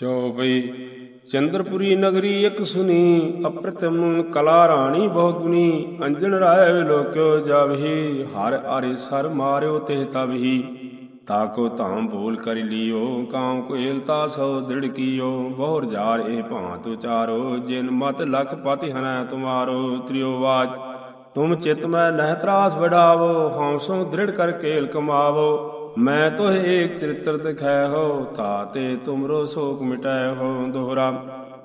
ਚੌਪਈ, ਚੰਦਰਪੁਰੀ ਨਗਰੀ ਇਕ ਸੁਨੀ, ਅਪ੍ਰਤਮ ਕਲਾ ਰਾਣੀ ਬਹੁ ਗੁਣੀ ਅੰਜਨ ਰਾਏ ਵਿਲੋਕਿਓ ਜਬਹੀ ਹਰ ਆਰੇ ਸਰ ਮਾਰਿਓ ਤੇ ਤਬਹੀ ਤਾਕੋ ਧਾਮ ਬੋਲ ਕਰ ਲਿਓ, ਕਾਮ ਕੋਇਲਤਾ ਸੋ ਦ੍ਰਿੜ ਕੀਓ, ਬਹੁਰ ਜਾਰ ਇਹ ਭਾਂਤ ਉਚਾਰੋ, ਜਿਨ ਮਤ ਲਖ ਪਤਿ ਹਨੈ ਤੁਮਾਰੋ, ਤ੍ਰਿਓ ਬਾਜ ਤੁਮ ਚਿਤ ਮੈਂ ਨਹਿ ਤਰਾਸ ਵਡਾਵੋ ਹਉਸੋਂ ਦ੍ਰਿੜ ਕਰ ਕੇਲ ਕਮਾਵੋ ਮੈਂ ਤੋਹ ਏਕ ਚਰਿਤਰ ਦਿਖੈ ਹੋ ਤਾਤੇ ਤੁਮਰੋ ਸੋਕ ਮਿਟਾਇ ਹੋ ਦੋਹਰਾ।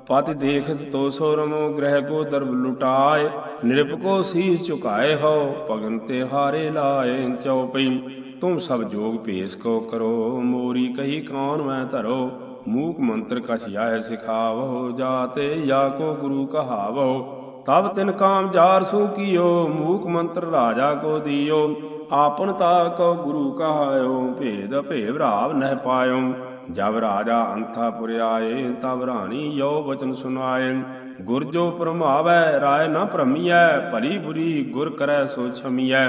ਪਤ ਦੇਖਤ ਤੋ ਸੋ ਰਮੋ ਗ੍ਰਹਿ ਕੋ ਦਰਬ ਲੁਟਾਏ ਨਿਰਪ ਕੋ ਸੀਸ ਝੁਕਾਏ ਹੋ ਪਗਨ ਤੇ ਹਾਰੇ ਲਾਏ ਚਉਪਈ। ਤੁਮ ਸਭ ਜੋਗ ਭੇਸ ਕੋ ਕਰੋ, ਮੋਰੀ ਕਹੀ ਕੌਣ ਮੈਂ ਧਰੋ। ਮੂਕ ਮੰਤਰ ਕਛ ਜਾਹਿ ਸਿਖਾਵੋ ਜਾਤੇ ਯਾ ਕੋ ਗੁਰੂ ਕਹਾਵੋ। ਤਬ ਤਿਨ ਕਾਮ ਜਾਰ ਸੂ ਕੀਓ, ਮੂਕ ਮੰਤਰ ਰਾਜਾ ਕੋ ਦਿਓ। ਆਪਨ ਤਾ ਕੋ ਗੁਰੂ ਕਹਾਇਓ, ਭੇਦ ਭੇਵ ਰਾਵ ਨਹਿ ਪਾਇਓ। ਜਬ ਰਾਜਾ ਅੰਥਾਪੁਰ ਆਏ ਤਬ ਰਾਣੀ ਯੋ ਬਚਨ ਸੁਨਾਏ ਗੁਰ ਜੋ ਪਰਮਾਵੈ ਰਾਏ ਨ ਭਰਮੀਐ, ਭਲੀ ਬੁਰੀ ਗੁਰ ਕਰੈ ਸੋ ਛਮੀਐ।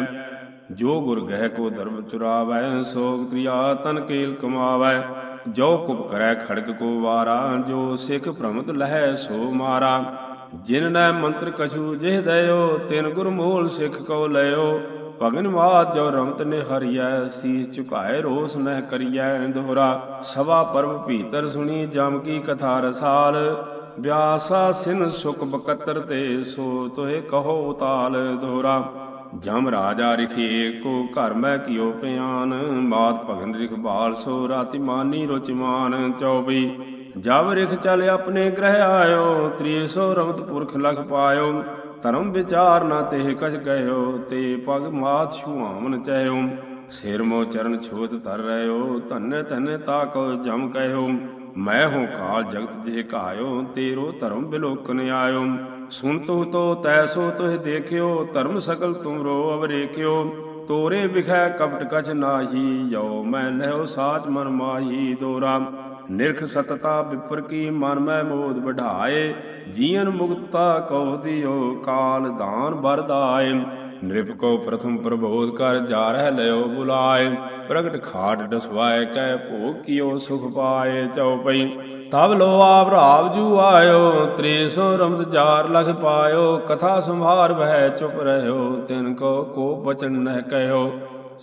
ਜੋ ਗੁਰ ਗਹਿ ਕੋ ਦਰਬ ਚੁਰਾਵੈ, ਸੋ ਤ੍ਰਿਆ ਤਨ ਕੇਲ ਕਮਾਵੈ। ਜੋ ਕੁਪ ਕਰੈ ਖੜਕ ਕੋ ਵਾਰਾ, ਜੋ ਸਿੱਖ ਭ੍ਰਮਤ ਲਹੈ ਸੋ ਮਾਰਾ। ਜਿਨ ਨੈ ਮੰਤਰ ਕਛੂ ਜਿਹ ਦਇਓ, ਤਿਨ ਗੁਰ ਮੂਲ ਸਿੱਖ ਕੋ ਲਿਓ ਭਗਨ ਬਾਤ ਜੋ ਰਮਤ ਨੇ ਹਰੀਐ ਸੀਸ ਝੁਕਾਏ ਰੋਸ ਨਹਿ ਕਰੀਐ ਦੋਹਰਾ ਸਵਾ ਪਰਬ ਭੀਤਰ ਸੁਣੀ ਜਮ ਕੀ ਕਥਾ ਰਸਾਲ। ਵਿਆਸਾ ਸਿਨ ਸੁਖ ਬਕਤਰ ਤੇ ਸੋ ਤੋਏ ਕਹੋ ਉਤਾਲ ਦੋਹਰਾ ਜਮ ਰਾਜਾ ਰਿਖੇ ਕੋ ਘਰ ਮੈਂ ਕਿਉ ਪਿਆਨ। ਮਾਤ ਭਗਨ ਰਿਖ ਬਾਲ ਸੋ ਰਾਤੀ ਮਾਨੀ ਰੁਚਮਾਨ ਚੌਬੀ ਜਬ ਰਿਖ ਚਲ ਆਪਣੇ ਗ੍ਰਹਿ ਆਇਓ, ਤ੍ਰੀਸੋ ਰਮਤ ਪੁਰਖ ਲਖ ਪਾਇਓ। ਧਰਮ ਵਿਚਾਰ ਨਾ ਤੇ ਕਛ ਗਇਓ ਤੇ ਪਗ ਮਾਤ ਛੁਆਵਨ ਚਹਿਓ। ਸਿਰ ਮੋ ਚਰਨ ਛੋਤ ਧਰ ਰਹਿਓ, ਧੰਨ ਧੰਨ ਤਾ ਕੋ ਜਮ ਕਹਿਓ। ਮੈਂ ਹੂੰ ਕਾਲ ਜਗਤ ਜੇ ਕਾਇਓ ਤੇਰੋ ਧਰਮ ਬਿਲੋਕਨ ਆਇਓ। ਸੁਣ ਤੂ ਤੋ ਤੈਸੋ ਤੋਹਿ ਦੇਖਿਓ, ਧਰਮ ਸਕਲ ਤੁਮਰੋ ਅਵਰੇਖਿਓ। ਤੋਰੇ ਵਿਖੈ ਕਪਟ ਕਛ ਨਾਹੀ ਜੋ ਮੈਂ ਨਹਿਓ ਸਾਚ ਮਨ ਮਾਹੀ, ਦੋਰਾ। ਨਿਰਖ ਸਤਤਾ ਵਿਪਰ ਕੀ ਮਨ ਮੈਂ ਮੋਦ ਵਢਾਏ ਜੀਵਨ ਮੁਕਤਾ ਕਉ ਦਿਓ ਕਾਲ ਦਾਨ ਬਰਦਾਏ ਨਿਰਪ ਕੋ ਪ੍ਰਥਮ ਪ੍ਰਬੋਧ ਕਰ ਜਾ ਰਹਿ ਲਿਓ ਬੁਲਾਏ, ਪ੍ਰਗਟ ਖਾਟ ਦਸਵਾਏ ਕਹਿ ਭੋਗ ਕੀਓ ਸੁਖ ਪਾਏ ਚਉਪਈ। ਤਬ ਲੋ ਆਪ ਰਾਵ ਜੂ ਆਇਓ, ਤ੍ਰੇਸੋ ਰਮਤ ਜਾਰ ਲਖ ਪਾਇਓ, ਕਥਾ ਸੰਭਾਰ ਬਹਿ ਚੁਪ ਰਹਿਓ, ਤਿਨ ਕੋ ਕੋ ਬਚਨ ਨਹਿ ਕਹਿਓ।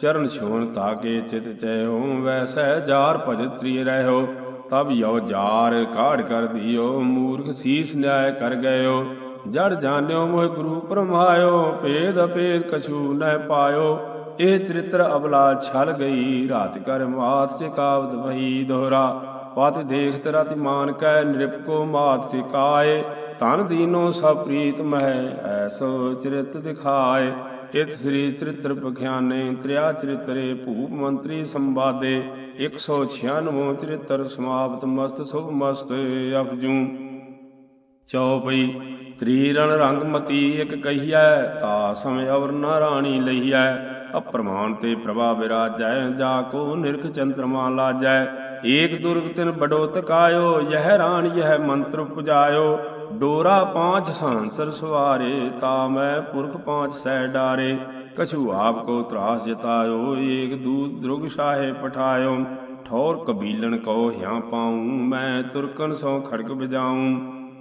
ਚਰਨ ਛੋਣ ਤਾਕੇ ਚਿਤ ਚੈਓ ਵੈਸੈ ਜਾਰ ਭਜ ਤ੍ਰਿ ਰਹਿਓ। ਤਬ ਯੋ ਜਾਰ ਕਾੜ ਕਰ ਦਿਓ, ਮੂਰਖ ਸੀਸ ਨਿਆਇ ਕਰ ਗਇਓ। ਜੜ ਜਾਣਿਓ ਮੋਹ ਗੁਰੂ ਪਰਮਾਇਓ, ਭੇਦ ਅਪੇਦ ਕਛੂ ਨਹਿ ਪਾਇਓ। ਇਹ ਚਰਿਤ੍ਰ ਅਬਲਾ ਛਲ ਗਈ, ਰਾਤ ਕਰ ਮਾਤ ਟਿਕਾਵਤ ਵਹੀ ਦੋਹਰਾ। ਪਤ ਦੇਖਤ ਰਤਿ ਮਾਨ ਕੈ ਨਿਰਪ ਕੋ ਮਾਤ ਟਿਕਾਏ ਤਨ ਦੀਨੋ ਸਭ ਪ੍ਰੀਤ ਮਹਿ, ਐਸੋ ਚਰਿਤ ਦਿਖਾਏ। ਇਤ ਸ੍ਰੀ ਚਰਿਤ੍ਰ ਪਖਿਆਨੇ ਤ੍ਰਿਆ ਚਰਿਤਰੇ, ਭੂਪ ਮੰਤਰੀ ਸੰਵਾਦੇ 196 ਚਰਿਤ੍ਰ ਸਮਾਪਤ, ਮਸਤ ਸੁਭ ਮਸਤ ਅਪਜੂ। ਚੌਪਈ ਤ੍ਰੀਰਣ ਰੰਗ ਮਤੀ ਇਕ ਕਹੀਐ, ਤਾ ਸਮਿ ਅਵਰ ਨ ਰਾਣੀ ਲਈਐ। ਅਪਰਮਾਨ ਤੇ ਪ੍ਰਭਾ ਵਿਰਾਜੈ ਜਾ ਕੋ ਨਿਰਖ ਚੰਦਰਮਾ ਲਾਜੈ। ਏਕ ਦੁਰਗ ਤਿਨ ਬਡੋ ਤਕਾਇਓ, ਯਹ ਰਾਣ ਯਹ ਮੰਤਰ ਪੁਜਾਇਓ ਡੋਰਾ ਪਾਂਚ ਸਾਂਸਰ ਸਵਾਰੇ, ਤਾ ਮੈਂ ਪੁਰਖ ਪਾਂਚ ਸੈ ਡਾਰੇ। ਕਛੂ ਆਪ ਕੋ ਤਰਾਸ ਜਤਾਇਓ, ਏਕ ਦੂਤ ਦਰੁਗ ਸ਼ਾਹੇ ਪਠਾਇਓ। ਠੌਰ ਕਬੀਲਣ ਕੋ ਹਿਆ ਪਾਉ, ਮੈਂ ਤੁਰਕਨ ਸੋ ਖੜਕ ਬਜਾਉ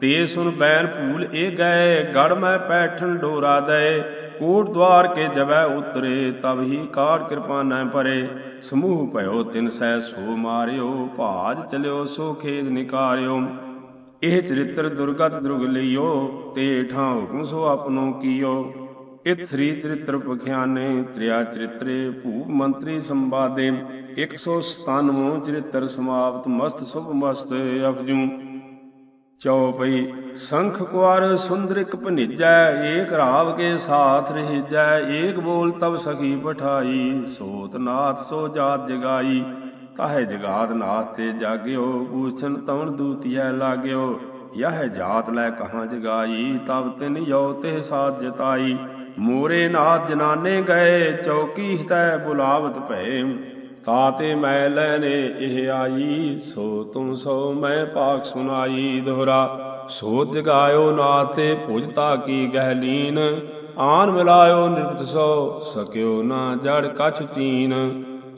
ਤੇ ਸੁਨ ਬੈਨ ਭੂਲ ਏ ਗਏ, ਗੜ ਮੈਂ ਪੈਠਣ ਡੋਰਾ ਦਏ। ਕੋਟ ਦਵਾਰ ਕੇ ਜਬੈ ਉਤਰੇ ਤਬ ਹੀ ਕਾਰ ਕਿਰਪਾ ਨੈ ਪਰੇ। ਸਮੂਹ ਭਇਓ ਤਿਨ ਸੈ ਸੋ ਮਾਰਿਓ, ਭਾਜ ਚਲਿਓ ਸੋ ਖੇਦ ਨਿਕਾਰਿਓ। ਇਹ ਚਰਿਤ੍ਰ ਦੁਰਗਤ ਦੁਰਗ ਲਿਓ ਤੇ ਠਾਂ ਹੁਕਮ ਸੋ ਆਪਨੋ ਕੀਓ। ਇਤ ਸ੍ਰੀ ਚਰਿਤ੍ਰ ਪਖਿਆਨੇ, ਤ੍ਰਿਆ ਚਰਿਤਰੇ, ਭੂਪ ਮੰਤਰੀ ਸੰਵਾਦੇ। 197 ਚਰਿਤ੍ਰ ਸਮਾਪਤ, ਮਸਤ ਸੁਭ ਮਸਤ ਅਫਜੂ। ਚੌਪਈ ਸੰਖ ਕੁਾਰ ਸੁੰਦਰਿਕ ਭਨਿਜੈ, ਏਕ ਰਾਵ ਕੇ ਸਾਥ ਰਹਿਜੈ, ਏਕ ਬੋਲ ਤਬ ਸਖੀ ਪਠਾਈ, ਸੋਤ ਨਾਥ ਸੋ ਜਾਤ ਜਗਾਈ। ਤਾਹੇ ਜਗਾਤ ਨਾਥ ਤੇ ਜਾਗਿਓ ਪੂਛਨ ਤਵਣ ਦੂਤੀਐ ਲਾਗਿਓ। ਯਹ ਜਾਤ ਲੈ ਕਹਾਂ ਜਗਾਈ ਤਬ ਤਿਨ ਯੋ ਤੇ ਸਾਥ ਜਤਾਈ। ਮੋਰੇ ਨਾਥ ਜਨਾਨੇ ਗਏ, ਚੌਕੀ ਹਿਤੈ ਬੁਲਾਵਤ ਭਏ। ਤਾਤੇ ਮੈਂ ਲੈਨੇ ਇਹ ਆਈ, ਸੋ ਤੁਮ ਸੋ ਮੈਂ ਪਾਕ ਸੁਨਾਈ ਦੋਹਰਾ। ਸੋ ਜਗਾਇਓ ਨਾਤੇ ਭੁਜਤਾ ਕੀ ਗਹਿਲੀਨ। ਆਨ ਮਿਲਾਇਓ ਨਿਰਪਤ ਸੋ, ਸਕਿਓ ਨਾ ਜੜ ਕਛ ਚੀਨ।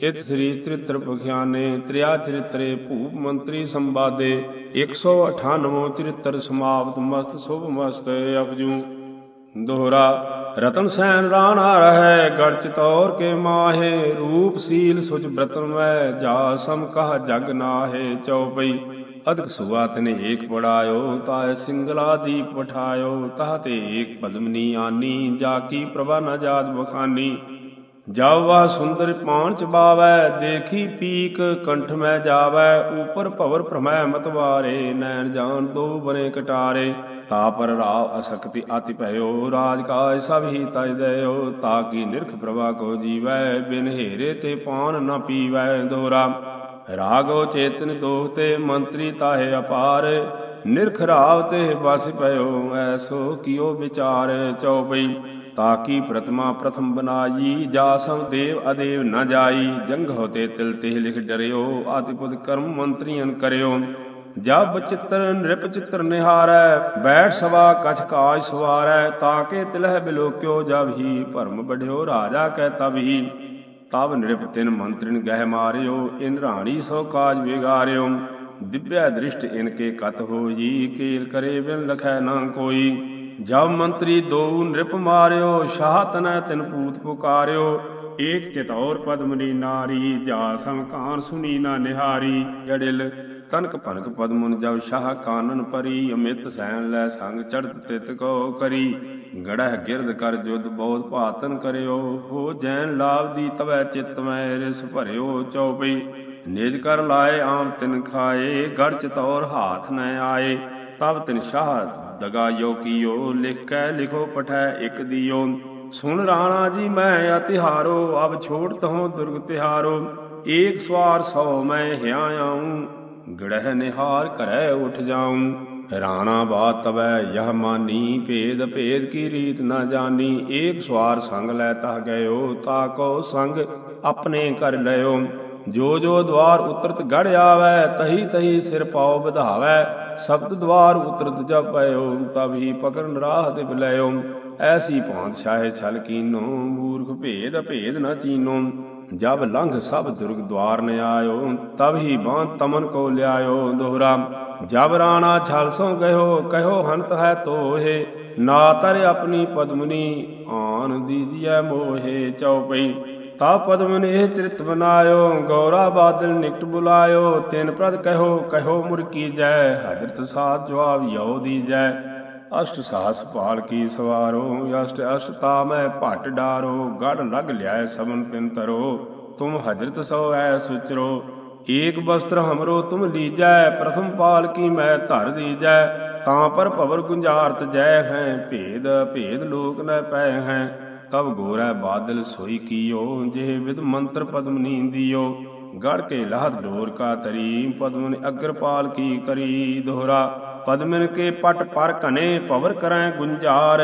ਇਤ ਸ੍ਰੀ ਚਰਿਤ੍ਰ ਪਖਿਆਨੇ ਤ੍ਰਿਆ ਚਰਿਤਰੇ ਭੂਪ ਮੰਤਰੀ ਸੰਵਾਦੇ 198 ਚਰਿਤ੍ਰ ਸਮਾਪਤ ਮਸਤ ਸੁਭ ਮਸਤ ਅਪਜੂ। ਦੋਹਰਾ, ਰਤਨ ਸੈਨ ਰਾਣਾ ਰਹੈ ਗੜ ਚਤੌਰ ਕੇ ਮਾਹੇ, ਰੂਪ ਸੀਲ ਸੁਚ ਬ੍ਰਤਨ ਵੈ, ਜਾ ਸਮ ਕਹ ਜਗ ਨਾਹੇ, ਚਉਪਈ। ਅਦਕ ਸੁਆ ਤਨੇ ਏਕ ਪੜਾਇਓ, ਤਾਇ ਸਿੰਗਲਾ ਦੀਪ ਪਠਾਇਓ, ਤਹ ਤੇ ਏਕ ਪਦਮਨੀ ਆਨੀ, ਜਾ ਕੀ ਪ੍ਰਭਾ ਨਾ ਜਾਤ ਬਖਾਨੀ। ਜਬ ਵਾ ਸੁੰਦਰ ਪਾਣ ਚ ਬਾਵੈ ਦੇਖੀ ਪੀਕ ਕੰਠ ਮੈਂ ਜਾਵੈ, ਉਪਰ ਭਵਰ ਭ੍ਰਮੈ ਮਤਵਾਰੇ ਨੈਣ ਜਾਣ ਦੋ ਬਨੇ ਕਟਾਰੇ। ਤਾ ਪਰ ਰਾਵ ਅਸਕਤੀ ਆਤਿ ਭਇਓ, ਰਾਜ ਕਾਜ ਸਭ ਹੀ ਤਜ ਦਇਓ, ਤਾ ਕੀ ਨਿਰਖ ਪ੍ਰਭਾ ਕੋ ਜੀਵੈ, ਬਿਨ ਹੇਰੇ ਤੇ ਪਾਨ ਨ ਪੀਵੈ ਦੋਰਾ। ਰਾਗੋ ਚੇਤਨ ਦੋਹ ਤੇ ਮੰਤਰੀ ਤਾਹੇ ਅਪਾਰ, ਨਿਰਖ ਰਾਵ ਤੇ ਬਸ ਪਇਓ ਐਸੋ ਕਿਓ ਵਿਚਾਰ ਚਉਪਈ ਤਾਕੀ ਪ੍ਰਤਮਾ ਪ੍ਰਥਮ ਬਨਾਈ ਜਾ ਸਮ ਦੇਵ ਅਦੇਵ ਨ ਜਾਈ। ਜੰਗ ਹੋਤੇ ਤਿਲ ਤੇ ਲਿਖ ਡਰਿਓ। ਆਤਿਪੁਤ ਕਰਮ ਮੰਤਰੀਆਂ ਕਰਿਓ। ਜਬ ਚਿੱਤਰ ਨਿਰਪ ਚਿੱਤਰ ਨਿਹਾਰੈ। ਬੈਠ ਸਵਾ ਕਛ ਕਾਜ ਸਵਾਰੈ। ਤਾਕੇ ਤਿਲਹਿ ਬਿਲੋਕਿਓ ਜਬ ਹੀ ਭਰਮ ਬਢਿਓ ਰਾਜਾ ਕਹਿ ਤਬ ਹੀ ਤਬ ਨਿਰਪ ਤਿਨ ਮੰਤਰਿਨ ਗਹਿ ਮਾਰਿਓ। ਇਨ ਰਾਣੀ ਸੋ ਕਾਜ ਵਿਗਾਰਿਓ। ਦਿਵਿਆ ਦ੍ਰਿਸ਼ਟ ਇਨ ਕੇ ਕਤ ਹੋਈ? ਕੇਲ ਕਰੇ ਬਿਨ ਲਖੈ ਨਾ ਕੋਈ। ਜਬ ਮੰਤਰੀ ਦੋ ਨ੍ਰਿਪ ਮਾਰਿਓ, ਸ਼ਾਹ ਤਨੈ ਤਿਨ ਪੂਤ ਪੁਕਾਰਿਓ। ਏਕ ਚਿਤੌਰ ਪਦਮਨੀ ਨਾਰੀ, ਜਾ ਸਮਕਾਨ ਸੁਨੀ ਨਾ ਨਿਹਾਰੀ। ਜੜਿਲ ਤਨਕ ਭਨਕ ਪਦਮੁਨ ਜਬ ਸ਼ਾਹ ਕਾਨਨ ਪਰੀ, ਅਮਿਤ ਸੈਨ ਲੈ ਸੰਗ ਚੜਤ ਤਿਤ ਕੋ ਕਰੀ। ਗੜਹ ਗਿਰਦ ਕਰ ਜੁਦ ਬਹੁਤ ਭਾਤਨ ਕਰਿਓ, ਹੋ ਜੈਨ ਲਾਭ ਦੀ ਤਵੈ ਚਿਤ ਮੈਂ ਰਿਸ ਭਰਿਓ ਚਉਪਈ ਨਿਜ ਕਰ ਲਾਏ ਆਮ ਤਿਨ ਖਾਏ ਗੜ ਚਤੌਰ ਹਾਥ ਨ ਆਏ। ਤਬ ਤਿਨ ਸ਼ਾਹ ਦਗਾ ਯੋ ਕੀਓ ਲਿਖ ਲਿਖੋ ਪਠੈ ਇਕ ਦਿਓ। ਸੁਣ ਰਾਣਾ ਜੀ ਮੈਂ ਅਤਿਹਾਰੋ, ਅਬ ਛੋੜ ਤਹੋ ਦੁਰਗ ਤਿਹਾਰੋ। ਏਕ ਸਵਾਰ ਸੋ ਮੈਂ ਹਿਆ ਆਉਂ, ਗੜਹ ਨਿਹਾਰ ਕਰੈ ਉਠ ਜਾਉਂ। ਰਾਣਾ ਬਾਤ ਤਵੈ, ਯਹ ਮਾਨੀ ਭੇਦ ਭੇਦ ਕੀ ਰੀਤ ਨਾ ਜਾਣੀ ਏਕ ਸਵਾਰ ਸੰਗ ਲੈ ਤਾ ਗਇਓ, ਤਾ ਕੋ ਸੰਗ ਆਪਣੇ ਕਰ ਲਿਓ ਜੋ ਜੋ ਦਵਾਰ ਉਤਰਤ ਗੜ ਆਵੈ, ਤਹੀ ਤਹੀ ਸਿਰ ਪਾਉ ਵਧਾਵੈ। ਸਬਦ ਦਵਾਰ ਉਤਰਤ ਜਬ ਤਬ ਹੀ ਪਕਰਨ ਰਾਹ ਤੇ ਬਲਇਓ। ਐਸੀ ਭਾਂਤ ਛਾਹੇ ਛਲ ਕੀਨੋ, ਮੂਰਖ ਭੇਦ ਭੇਦ ਨ ਚੀਨੋ। ਜਬ ਲੰਘ ਸਭ ਦੁਰਗ ਦਵਾਰ ਨ ਆਇਓ, ਤਬ ਹੀ ਬਾਂ ਤਮਨ ਕੋ ਲਿਆਇਓ ਦੋਹਰਾ। ਜਬ ਰਾਣਾ ਛਲ ਸੋ ਗਇਓ ਕਹਿਓ ਹੰਤ ਹੈ ਤੋਹੇ। ਨਾ ਤਰ ਆਪਣੀ ਪਦਮਨੀ, ਆਨ ਦੀਜੀਐ ਮੋਹੇ ਚਉਪਈ ਤਾ ਪਦਮ ਇਹ ਤ੍ਰਿਤ ਬਨਾਇਓ, ਗੌਰਾ ਬਾਦਲ ਨਿਕਟ ਬੁਲਾਇਓ, ਤਿਨ ਪ੍ਰਦ ਕਹਿਓ ਕਹਿਓ ਮੁਰ ਕੀ ਜੈ ਹਜ਼ਰਤ ਸਾਧ ਜਵਾਬ ਯੋ ਦੀ ਜੈ ਅਸ਼ਟ ਸਾਹਸ ਪਾਲ ਕੀ ਸਵਾਰੋ, ਅਸ਼ਟ ਅਸ਼ਟ ਤਾ ਮੈਂ ਭਟ ਡਾਰੋ, ਗੜ ਲਗ ਲਿਆਏ ਸਬਨ ਤਿਨ ਤਰੋ। ਤੁਮ ਹਜ਼ਰਤ ਸੋ ਐ ਸੁਚਰੋ, ਏਕ ਬਸਤਰ ਹਮਰੋ ਤੁਮ ਲੀਜੈ, ਪ੍ਰਥਮ ਪਾਲ ਕੀ ਮੈਂ ਧਰ ਦੀਜੈ। ਤਾਂ ਪਰ ਭਵਰ ਗੁੰਜਾਰਤ ਜੈ ਹੈ, ਭੇਦ ਭੇਦ ਲੋਕ ਨ ਪੈ ਹੈ। ਤਬ ਗੋਰੈ ਬਾਦਲ ਸੋਈ ਕੀਓ, ਜਿਹ ਵਿਦ ਮੰਤਰ ਪਦਮ ਨੀਂਦੀਓ। ਗੜ ਕੇ ਲਹਤ ਡੋਰ ਕਾ ਤਰੀ ਪਦਮਨ ਅਗਰਪਾਲ ਕੀ ਕਰੀ ਦੋਹਰਾ। ਪਦਮਨ ਕੇ ਪਟ ਪਰ ਘਨੇ ਭਵਰ ਕਰੈ ਗੁੰਜਾਰ।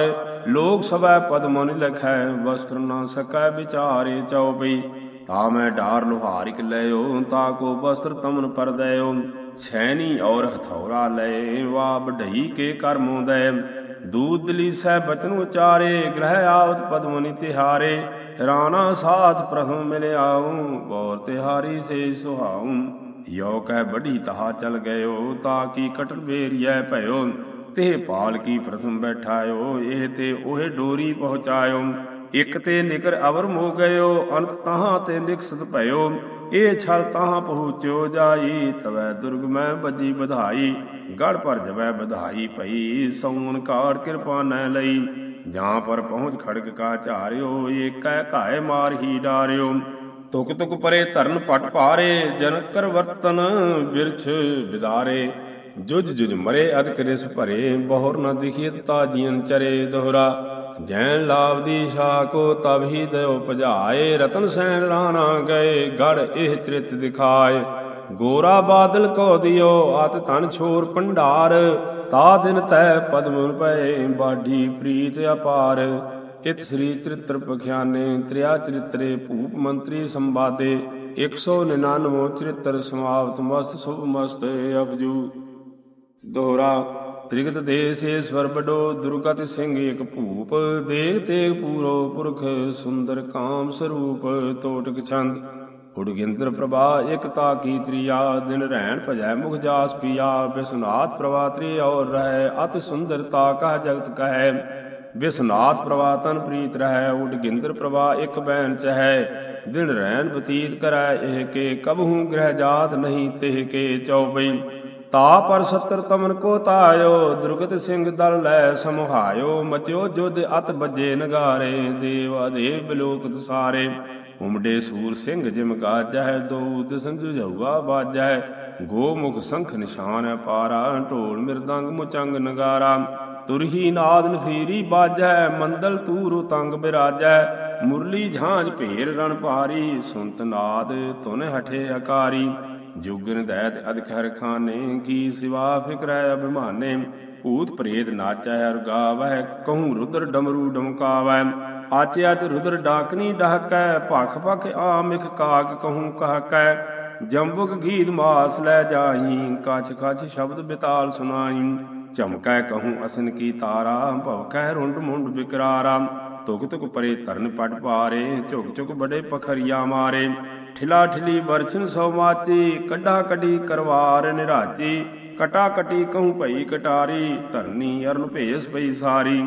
ਲੋਕ ਸਭੈ ਪਦਮਨ ਲਖੈ, ਵਸਤਰ ਨਾ ਸਕੈ ਵਿਚਾਰੇ ਚਉਪਈ ਤਾ ਮੈਂ ਢਾਰ ਲੋਹਾਰਿਕ ਲਿਓ ਤਾ ਕੋ ਵਸਤਰ ਤਮਨ ਪਰ ਦਇਓ ਛੈਨੀ ਔਰ ਹਥੌਰਾ ਲਏ ਵਾ ਬਢਈ ਕੇ ਕਰਮੋਂ ਦੈ ਦੂਤ ਦਲੀ ਸਹਿ ਬਚਨ ਉਚਾਰੇ, ਗ੍ਰਹਿ ਆਵਤ ਪਦਮਨੀ ਤਿਹਾਰੇ। ਰਾਣਾ ਸਾਥ ਪ੍ਰਥਮ ਮਿਲ ਆਉ ਤਿਹਾਰੀ ਸੇ ਸੁਹਾਉ। ਯੋ ਕਹਿ ਬੜੀ ਤਹਾ ਚਲ ਗਇਓ, ਤਾ ਕੀ ਕਟਰ ਬੇਰੀਐ ਭਇਓ। ਤੇ ਪਾਲ ਕੀ ਪ੍ਰਥਮ ਬੈਠਾਇਓ, ਇਹ ਤੇ ਉਹੇ ਡੋਰੀ ਪਹੁੰਚਾਇਓ। ਇਕ ਤੇ ਨਿਕਰ ਅਵਰ ਮੋ ਗਇਓ, ਅੰਤ ਤਹਾਂ ਤੇ ਨਿਕਸਤ ਭਇਓ। ਇਹ ਛਲ ਤਹਾਂ ਪਹੁੰਚਿਓ ਜਾਈ, ਤਵੈ ਦੁਰਗ ਮੈਂ ਬੱਜੀ ਵਧਾਈ, ਗੜ ਪਰ ਜਵੈ ਵਧਾਈ ਭਈ, ਸੌਣ ਕਾੜ ਕਿਰਪਾ ਨੈ ਲਈ। ਜਾਂ ਪਰ ਪਹੁੰਚ ਖੜਕ ਕਾ ਝਾਰਿਓ, ਏਕੈ ਘਾਏ ਮਾਰ ਹੀ ਡਾਰਿਓ। ਤੁਕ ਤੁਕ ਪਰੇ ਧਰਨ ਪਟ ਭਾਰੇ ਜਨ ਕਰ ਵਰਤਨ ਬਿਰਛ ਵਿਦਾਰੇ ਜੁਜ ਜੁਜ ਮਰੇ ਅਦਕ ਰਿਸ ਭਰੇ, ਬਹੁਰ ਨ ਦਿਖੀਤ ਤਾਜੀਨ ਚਰੇ ਦੋਹਰਾ। ਜੈਨ ਲਾਭ ਦੀ ਸ਼ਾਕੋ ਤਬ ਹੀ ਦਇਓ ਭਜਾਏ ਰਤਨ ਸੈਨ ਰਾਣਾ ਗਏ, ਗੜ ਇਹ ਤ੍ਰਿਤ ਦਿਖਾਏ। ਗੋਰਾ ਬਾਦਲ ਕੋ ਦਿਓ ਅਤ ਤਨ ਛੋਰ ਭੰਡਾਰ। ਤਾ ਦਿਨ ਤੈ ਪਦਮੁਨ ਪਏ, ਬਾਢੀ ਪ੍ਰੀਤ ਅਪਾਰ। ਇਤ ਸ੍ਰੀ ਚਰਿਤ੍ਰ ਪਖਿਆਨੇ, ਤ੍ਰਿਆ ਚਰਿਤਰੇ ਭੂਪ ਮੰਤਰੀ ਸੰਵਾਦੇ। 199 ਚਰਿਤ੍ਰ ਸਮਾਪਤ, ਮਸਤ ਸੁਭ ਮਸਤ ਅਬਜੂ ਦੋਹਰਾ ਤ੍ਰਿਗਤ ਦੇਸੇ ਸਵਰ ਬਡੋ ਦੁਰਗਤ ਸਿੰਘ ਇਕ ਭੂਪ ਦੇਖ ਤੇਗ ਪੂਰੋ ਪੁਰਖ ਸੁੰਦਰ ਕਾਮ ਸਰੂਪ, ਤੋਟਕ ਛੰਦ। ਹੁੜਗਿੰਦਰ ਪ੍ਰਭਾ ਇਕਤਾ ਕੀ ਤ੍ਰਿਆ, ਦਿਨ ਰਹਿਣ ਭਜੈ ਮੁਖ ਜਾਸ ਪਿਆ, ਬਿਸਨਾਥ ਪ੍ਰਭਾ ਤ੍ਰਿ ਔਰ ਰਹਿ, ਅਤਿ ਸੁੰਦਰਤਾ ਕਹ ਜਗਤ ਕਹੈ। ਬਿਸਨਾਥ ਪ੍ਰਭਾ ਤਨ ਪ੍ਰੀਤ ਰਹਿ ਉਡਗਿੰਦਰ ਪ੍ਰਭਾ ਇਕ ਬੈਨ ਚਹੈ। ਦਿਨ ਰਹਿਣ ਬਤੀਤ ਕਰੈ, ਇਹ ਕੇ ਕਬਹੂ ਗ੍ਰਹਿ ਜਾਤ ਨਹੀਂ, ਤਿਹ ਕੇ ਚਉਪਈ ਤਾ ਪਰ ਸੱਤਰ ਤਮਨ ਕੋ ਤਾਇਓ, ਦੁਰਗਤ ਸਿੰਘ ਦਲ ਲੈ ਸਮਹਾਇਓ ਮਚਿਓ ਜੁਦ ਅਤ ਬੱਜੇ ਨਗਾਰੇ, ਦੇਵ ਅਦੇਵ ਬਿਲੋਕਤ ਸਾਰੇ। ਉਮਡੇ ਸੂਰ ਸਿੰਘ ਜਿਮ ਗਾਜੈ ਦੂਤ ਸੰਜੁਝਵਾ ਬਾਜੈ ਗੋ ਮੁਖ ਸੰਖ ਨਿਸ਼ਾਨ ਹੈ ਪਾਰਾ, ਢੋਲ ਮਿਰਦੰਗ ਮੁਚੰਗ ਨਗਾਰਾ। ਤੁਰਹੀ ਨਾਦ ਨਫੀਰੀ ਬਾਜੈ ਮੰਦਲ ਤੂਰ ਤੰਗ ਬਿਰਾਜੈ ਮੁਰਲੀ ਝਾਂਜ ਭੇਰ ਰਣ ਭਾਰੀ ਸੁਨਤ ਨਾਦ ਤੁਨ ਹਠੇ ਅਕਾਰੀ। ਜੁਗਨ ਦੈਤ ਅਧਿਕਰ ਖਾਨੇ, ਕੀ ਸਿਵਾ ਫਿਕਰੈ ਅਭਿਮਾਨੇ? ਭੂਤ ਪ੍ਰੇਤ ਨਾਚੈ ਅਰ ਗਾਵੈ, ਕਹੂੰ ਰੁਦਰ ਡਮਰੂ ਡਮਕਾਵੈ। ਆਚਿਆ ਤੇ ਰੁਦਰ ਡਾਕਨੀ ਡਹਕੈ, ਭਖ ਭਖ ਆਮਿਖ ਕਾਗ ਕਹੂੰ ਕਹਕੈ। ਜੰਬੁਕ ਗੀਤ ਮਾਸ ਲੈ ਜਾਈ ਕਛ ਕਛ ਸ਼ਬਦ ਬਿਤਾਲ ਸੁਨਾਈ ਚਮਕੈ ਕਹੂੰ ਅਸਨ ਕੀ ਤਾਰਾ, ਭਵਕੈ ਰੁੰਡ ਮੁੰਡ ਬਿਕਰਾਰਾ। ਤੁਕ ਤੁਕ ਪਰੇ ਤਰਨ ਪਟ ਪਾਰੇ, ਝੁਕ ਝੁਕ ਬੜੇ ਪਖਰੀਆ ਮਾਰੇ। ਠਿਲਾ ਠਿਲੀ ਵਰਛਨ ਸੋ ਮਾਚੀ ਕੱਢਾ ਕਢੀ ਕਰਵਾਰ ਨਿਰਾਚੀ ਕਟਾ ਕਟੀ ਕਹੂੰ ਭਈ ਕਟਾਰੀ, ਧਰਨੀ ਅਰਨ ਭੇਸ ਪਈ ਸਾਰੀ।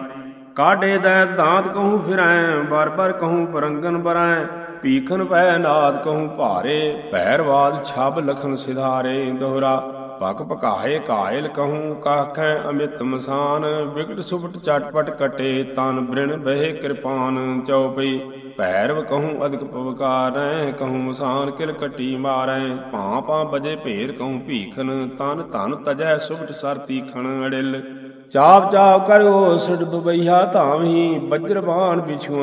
ਕਾਢੇ ਦੈ ਦਾਂਤ ਕਹੂੰ ਫਿਰੈ, ਬਰ ਬਰ ਕਹੂੰ ਪਰੰਗਨ ਬਰੈ ਪੀਖਨ ਪੈ ਨਾਦ ਕਹੂੰ ਭਾਰੇ ਪੈਰਵਾਦ ਛਬ ਲਖਨ ਸਿਧਾਰੇ ਦੋਹਰਾ। ਪਕ ਪਕਾਏ ਕਾਇਲ ਕਹੂੰ, ਕਾਖੈ ਅਮਿਤ ਮਸਾਨ। ਵਿਗਟ ਸੁਬਟ ਚਟਪਟ ਕਟੇ, ਤਨ ਬ੍ਰਿਣ ਬਹਿ ਕਿਰਪਾਨ। ਚਉਪਈ ਭੈਰਵ ਕਹੂੰ ਅਧਿਕ ਪਵਕਾਰੈ, ਕਹੂੰ, ਮਸਾਨ ਕਿਲ ਕਟੀ ਮਾਰੈ। ਭਾਂ ਭਾਂ ਬਜੇ ਭੇਰ ਕਹੂੰ ਭੀਖਨ ਤਨ ਧਨ ਤਜੈ ਸੁਬਟ ਸਰ ਤੀਖਣ ਅੜਿਲ। ਚਾਪ ਚਾਪ ਕਰੋ ਸਿਡ ਦੁਬਈਆ ਧਾਵਹੀ ਬਜਰ ਬਾਣ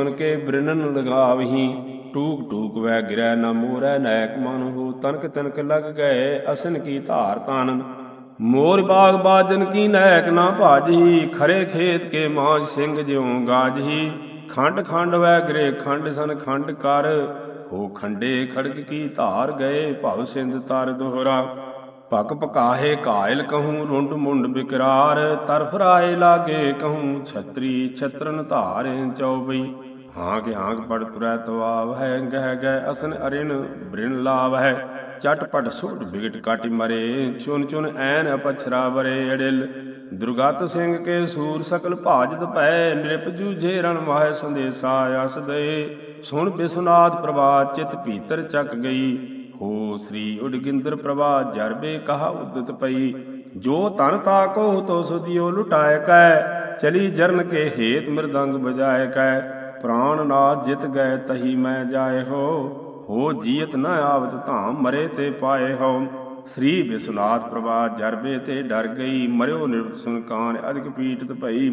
ਕੇ ਬ੍ਰਿਨਨ ਲਗਾਵਹੀ ਟੂਕ ਟੂਕ ਵੈ ਗਿਰੈ ਨ ਮੋਰੈ ਨਾਇਕ ਮਨ ਹੋ, ਤਨਕ ਤਨਕ ਲਗ ਗਏ ਅਸਨ ਕੀ ਧਾਰ ਤਨ ਮੋਰ ਬਾਗ ਬਾਜਨ ਕੀ ਨੈਕ ਨਾ ਭਾਜੀ ਖਰੇ ਖੇਤ ਕੇ ਮਾਜ ਸਿੰਘ ਜਿਉ ਗਾਜਹੀ। ਖੰਡ ਖੰਡ ਵੈ ਗਰੇ ਖੰਡ ਸਨ ਖੰਡ ਕਰ, ਹੋ ਖੰਡੇ ਖੜਕ ਕੀ ਧਾਰ ਗਏ ਭਵ ਸਿੰਧ ਤਰ ਦੋਹਰਾ। ਪਕ ਪਕਾਹੇ ਕਾਇਲ ਕਹੂੰ ਰੁੰਡ ਮੁੰਡ ਬਿਕਰਾਰ, ਤਰਫ ਰਾਏ ਲਾਗੇ ਕਹੂੰ ਛਤਰੀ ਛਤਰਨ ਧਾਰੇ ਚਉਬਈ। ਹਾਂ ਕਿ ਹਾਂ ਪੜ ਤੁਰੈ ਤਵਾਵ ਹੈ, ਗਹਿ ਗਹਿ ਅਸਨ ਅਰਿਨ ਬ੍ਰਿਣ ਲਾਵ ਹੈ। ਚਟਪਟ ਸੁਟ ਬਿਗਟ ਕਾਟੀ ਮਰੇ, ਚੁਨ ਚੁਨ ਐਨ ਅਪਛਰਾ ਬਰੇ ਅੜਿਲ। ਦੁਰਗਤ ਸਿੰਘ ਕੇ ਸੂਰ ਸਕਲ ਭਾਜਤ ਪੈ, ਨਿਰਪ ਜੂਝੇ ਰਣ ਮਾਹਿ ਸੰਦੇਸਾ ਅਸ ਦੇ ਸੁਣ ਬਿਸਨਾਥ ਪ੍ਰਭਾ ਚਿਤ ਭੀਤਰ ਚੱਕ ਗਈ, ਹੋ ਸ੍ਰੀ ਉਡਗਿੰਦਰ ਪ੍ਰਭਾ ਜਰਬੇ ਕਹਾ ਉਦਤ ਪਈ। ਜੋ ਤਨ ਤਾ ਕੋ ਤੋ ਸੁਦਿਓ ਲੁਟਾਇ ਕੈ, ਚਲੀ ਜਰਨ ਕੇ ਹੇਤ ਮਿਰਦੰਗ ਬਜਾਏ ਕੈ। ਪ੍ਰਾਨ ਨਾ ਜਿਤ ਗਏ ਤਹੀ ਮੈਂ ਜਾਏ ਹੋ ਹੋ ਜੀਤ ਨ ਆਵਤ ਧਾਮ ਮਰੇ ਤੇ ਪਾਏ ਹੋ। ਸ੍ਰੀ ਵਿਸੁਨਾਥ ਪ੍ਰਭਾ ਜਰਬੇ ਤੇ ਡਰ ਗਈ, ਮਰਿਓ ਨਿਰਵਤ ਸੁਨਕਾਨ ਅਧਿਕ ਪੀਟਤ ਭਈ।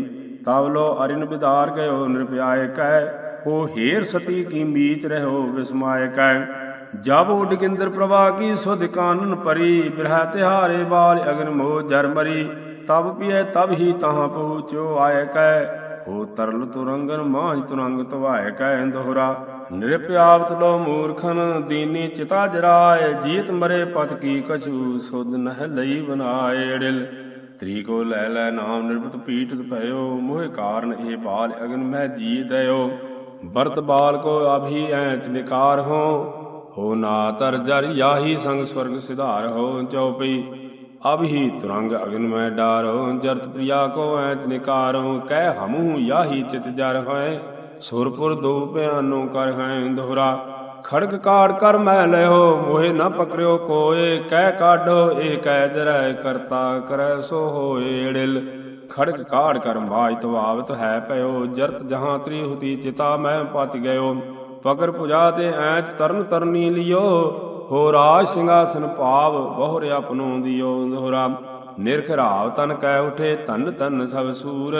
ਤਵਲੋ ਅਰਿਨ ਵਿਦਾਰ ਗਇਓ ਨਿਰਪਿਆਏ ਕੈ, ਹੋ ਹੀਰ ਸਤੀ ਕੀ ਮੀਚ ਰਹੋ ਵਿਸਮਾਏ ਕੈ। ਜਬ ਉਡਗਿੰਦਰ ਪ੍ਰਭਾ ਕੀ ਸੁਧ ਕਾਨਨ ਪਰੀ, ਬਿਰਹ ਤਿਹਾਰੇ ਬਾਲ ਅਗਨ ਮੋਹ ਜਰ ਮਰੀ। ਤਬ ਪੀਏ ਤਬ ਹੀ ਤਹਾਂ ਪਹੁੰਚੋ ਆਏ ਕੈ ਹੋ ਤਰਲ ਤੁਰੰਗਨ ਮਾਝ ਤੁਰੰਗ ਤਵਾਏ ਕੈ ਦੋਹਰਾ। ਨਿਰਪਿਆਵਤ ਲੋ ਮੂਰਖਨ, ਦੀਨੀ ਚਿਤਾ ਜਰਾਏ, ਜੀਤ ਮਰੇ ਪਤ ਕੀ ਕਛੂ, ਸੁਧ ਨਹਿ ਲਈ ਬਨਾਏ ਅੜਿਲ। ਤ੍ਰੀ ਕੋ ਲੈ ਲੈ ਨਾਮ ਨਿਰਭਤ ਪੀਟਤ ਭਇਓ, ਮੋਹ ਕਾਰਨ ਇਹ ਬਾਲ ਅਗਨ ਮਹਿ ਜੀ ਦਇਓ। ਬਰਤ ਬਾਲ ਕੋ ਅਭੀ ਐਚ ਨਿਕਾਰ ਹੋ ਹੋ ਨਾ ਤਰ ਜਰ ਯਾਹੀ ਸੰਗ ਸਵਰਗ ਸਿਧਾਰ ਹੋ ਚਉਪਈ। ਅਬ ਹੀ ਤੁਰੰਗ ਅਗਨ ਮੈਂ ਡਾਰੋ ਜਰਤ ਪ੍ਰਿਆ ਕੋ ਐਚ ਨਿਕਾਰੋ ਕਹਿ ਹਮੂ ਯਾਹੀ ਚਿਤ ਜਰ ਹੋਏ ਸੁਰਪੁਰ ਦੋ ਭਿਆਨੋ ਕਰ ਹੈ ਦੋਹਰਾ, ਖੜਗ ਕਾੜ ਕਰ ਮੈਂ ਲਿਓ ਮੋਹਿ ਨ ਪਕਰਿਓ ਕੋਏ, ਕਹਿ ਕਾਢੋ ਇਹ ਕਹਿ ਜਰੈ ਕਰਤਾ ਕਰੈ ਸੋ ਹੋਏ ੜਿਲ। ਖੜਗ ਕਾੜ ਕਰ ਮਾਜ ਤਵਾਵਤ ਹੈ ਪਇਓ, ਜਰਤ ਜਹਾਂ ਤ੍ਰੀ ਹੁਤੀ ਚਿਤਾ ਮੈਂ ਪਤ ਗਇਓ। ਪਕਰ ਪੁਜਾ ਤੇ ਐਚ ਤਰਨ ਤਰਨੀ ਲਿਓ ਹੋ ਰਾਜ ਸਿੰਘਾਸਨ ਭਾਵ ਬਹੁਰ ਆਪਨੋ ਦਿਓ ਦੋਹਰਾ। ਨਿਰਖ ਤਨ ਕਹਿ ਉਠੇ ਤਨ ਤਨ ਸਭ ਸੂਰ।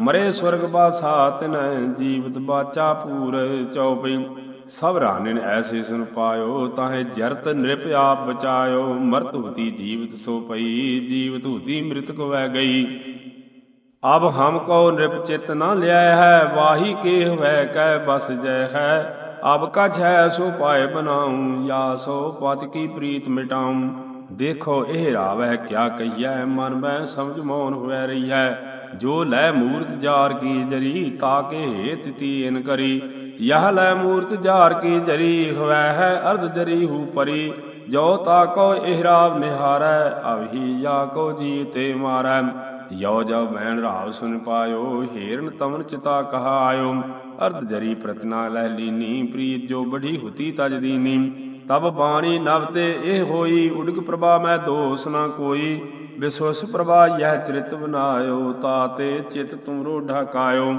ਮਰੇ ਸਵਰਗ ਬਾਸਾ ਤਿਨੈ ਜੀਵਤ ਬਾਚਾ ਪੂਰ ਚਉਪਈ। ਸਭ ਰਾਨਿਨ ਐਸੇ ਸੁਨ ਪਾਇਓ, ਤਾਹੇ ਜਰਤ ਨਿਰਪ ਆਪ ਬਚਾਇਓ। ਮਰਤ ਹੁਤੀ ਜੀਵਤ ਸੋ ਪਈ, ਜੀਵਤ ਹੁਤੀ ਮ੍ਰਿਤਕ ਵੈ ਗਈ। ਅਬ ਹਮ ਕੋ ਨਿਰਪ ਚਿਤ ਨਾ ਲਿਆ ਹੈ, ਵਾਹੀ ਕੇ ਵੈ ਕਹਿ ਬਸ ਜੈ ਹੈ। ਅਬ ਕਛ ਹੈ ਸੋ ਪਾਏ ਬਨਾਉ ਯਾ ਸੋ ਪਤ ਕੀ ਪ੍ਰੀਤ ਮਿਟਾਉ। ਦੇਖੋ ਇਹ ਰਾਵ ਹੈ ਕਿਆ ਕਹੀਐ, ਮਨ ਮੈਂ ਸਮਝ ਮੌਨ ਹੋਇ ਰਹੀ ਹੈ ਜੋ ਲੈ ਮੂਰਤ ਜਾਰ ਕੀ ਜਰੀ ਤਾਕੇ ਹੇਤ ਤੀਨ ਕਰੀ। ਯਹ ਲੈ ਮੂਰਤ ਜਾਰ ਕੀ ਜਰੀ ਹਵੈ ਹੈ ਅਰਧ ਜਰੀ ਹੂ ਪਰੀ। ਜੋ ਤਾ ਕੋ ਇਹਰਾਬ ਨਿਹਾਰੈ, ਅਵਹੀ ਯਾ ਕੋ ਜੀ ਤੇ ਮਾਰੈ। ਯੋ ਜਬ ਮੈਨ ਰਾਵ ਸੁਨ ਪਾਇਓ, ਹੀਰਨ ਤਵਨ ਚਿਤਾ ਕਹਾਇਓ। ਅਰਧ ਜਰੀ ਪ੍ਰਤਨਾ ਲੈ ਲੀਨੀ, ਪ੍ਰੀਤ ਜੋ ਬੜੀ ਹੁਤੀ ਤਜ ਦੀਨੀ। ਤਬ ਬਾਣੀ ਨਵ ਤੇ ਇਹ ਹੋਈ ਉਡਗ ਪ੍ਰਭਾ ਮੈਂ ਦੋਸ ਨਾ ਕੋਈ। ਵਿਸਵਸ ਪ੍ਰਭਾ ਯਹ ਚਰਿਤ ਬਨਾਇਓ ਤਾਤੇ ਚਿਤ ਤੁਮਰੋ ਢਕਾਇਓ।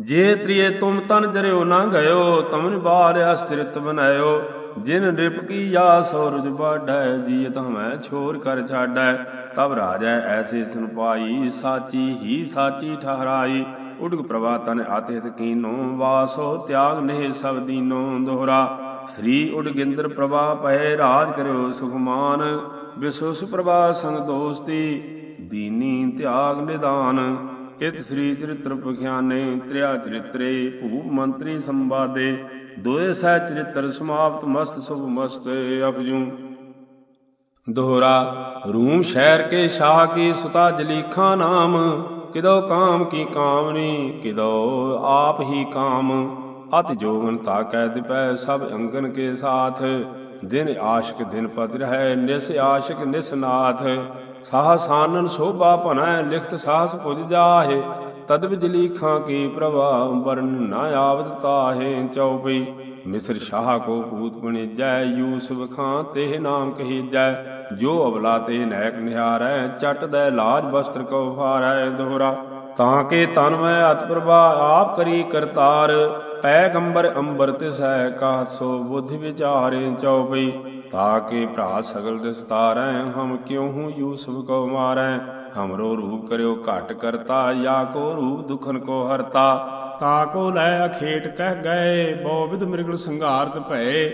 ਜੇ ਤ੍ਰਿਏ ਤੁਮ ਤਨ ਜਰਿਓ ਨਾ ਗਇਓ, ਤਮਨ ਬਾਰ ਅਸਚਰਿਤ ਬਨਾਇਓ। ਜਿਨ ਨਿਪ ਕੀ ਯਾ ਸੋਰਜ ਬਾਢੈ, ਜੀਤ ਹਮੈ ਛੋਰ ਕਰ ਛਾਡੈ ਤਬ ਰਾਜੈ ਐਸੇ ਸੁਨ ਪਾਈ, ਸਾਚੀ ਹੀ ਸਾਚੀ ਠਹਰਾਈ। ਉਡਗ ਪ੍ਰਭਾ ਤਨ ਆਤਿਤ ਕੀਨੋ, ਵਾਸੋ ਤਿਆਗ ਨਹਿ ਸਭ ਦੀਨੋ ਦੋਹਰਾ। ਸ੍ਰੀ ਉਡਗਿੰਦਰ ਪ੍ਰਭਾ ਪਏ ਰਾਜ ਕਰਿਓ ਸੁਖਮਾਨ ਵਿਸਵਸ ਪ੍ਰਭਾ ਸੰਗ ਦੋਸਤੀ, ਦੀਨੀ ਤਿਆਗ ਨਿਦਾਨ। ਇਤ ਸ੍ਰੀ ਚਰਿਤ੍ਰ ਪਖਿਆਨੇ, ਤ੍ਰਿਆ ਚਰਿਤਰੇ ਭੂਪ ਮੰਤਰੀ ਸੰਵਾਦੇ। ਦੋਏ ਸਹਿ ਚਰਿਤ੍ਰ ਸਮਾਪਤ, ਮਸਤ ਸੁਭ ਮਸਤ ਅਪਜੂ। ਦੋਹਰਾ, ਰੂਮ ਸ਼ਹਿਰ ਕੇ ਸ਼ਾਹ ਕੀ ਸੁਤਾ ਜਲੀਖਾ ਨਾਮ। ਕਿਦੋ ਕਾਮ ਕੀ ਕਾਮਨੀ, ਕਿਦੋ ਆਪ ਹੀ ਕਾਮ। ਅਤ ਜੋਗਨ ਤਾਕੈ ਦਿਪੈ, ਸਭ ਅੰਗਨ ਕੇ ਸਾਥ। ਦਿਨ ਆਸ਼ਿਕ ਦਿਨ ਪਤ ਰਹਿ, ਨਿਸ ਆਸ਼ਿਕ ਨਿਸ ਨਾਥ। ਸਾਹ ਸਾਨਨ ਸੋਭਾ ਭਨੈ ਲਿਖਤ ਸਾਹਸ ਪੁਜ ਜਾਹੇ। ਤਦ ਵਿਜ ਲੀਖਾਂ ਕੀ ਪ੍ਰਭਾ ਵਰਨ ਨਾ ਆਵਤ ਤਾਹੇ। ਚਉਪਈ ਮਿਸਰ ਸ਼ਾਹ ਕੋ ਪੂਤ ਬਣੀਜੈ, ਯੂਸਫ ਖਾਂ ਤੇ ਨਾਮ ਕਹੀ ਜੈ ਜੋ ਅਵਲਾ ਤੇ ਨੈਕ ਨਿਹਾਰੈ, ਚਟ ਦੈ ਲਾਜ ਬਸਤਰ ਕੋ ਫਾਰੈ ਦੋਹਰਾ। ਤਾਂ ਕੇ ਤਨ ਮੈਂ ਅਤ ਪ੍ਰਭਾ ਆਪ ਕਰੀ ਕਰਤਾਰ ਪੈਗੰਬਰ ਅੰਬਰ ਤਿਸੈ ਕਾ ਸੋ ਬੁੱਧ ਵਿਚਾਰੇ ਚਉਪਈ। ਤਾ ਕੇ ਭਰਾ ਸਗਲ ਦਸਤਾਰੈ, ਹਮ ਕਿਉ ਹੂੰ ਯੂਸਫ ਕੋ ਮਾਰੈ। ਹਮਰੋ ਰੂਪ ਕਰਿਓ ਘਟ ਕਰਤਾ, ਯਾ ਕੋ ਰੂਪ ਦੁਖਨ ਕੋ ਹਰਤਾ। ਤਾ ਕੋ ਲੈ ਅਖੇਟ ਕਹਿ ਗਏ, ਬਹੁ ਵਿਦ ਮਿਰਗਲ ਸੰਘਾਰਤ ਭਏ।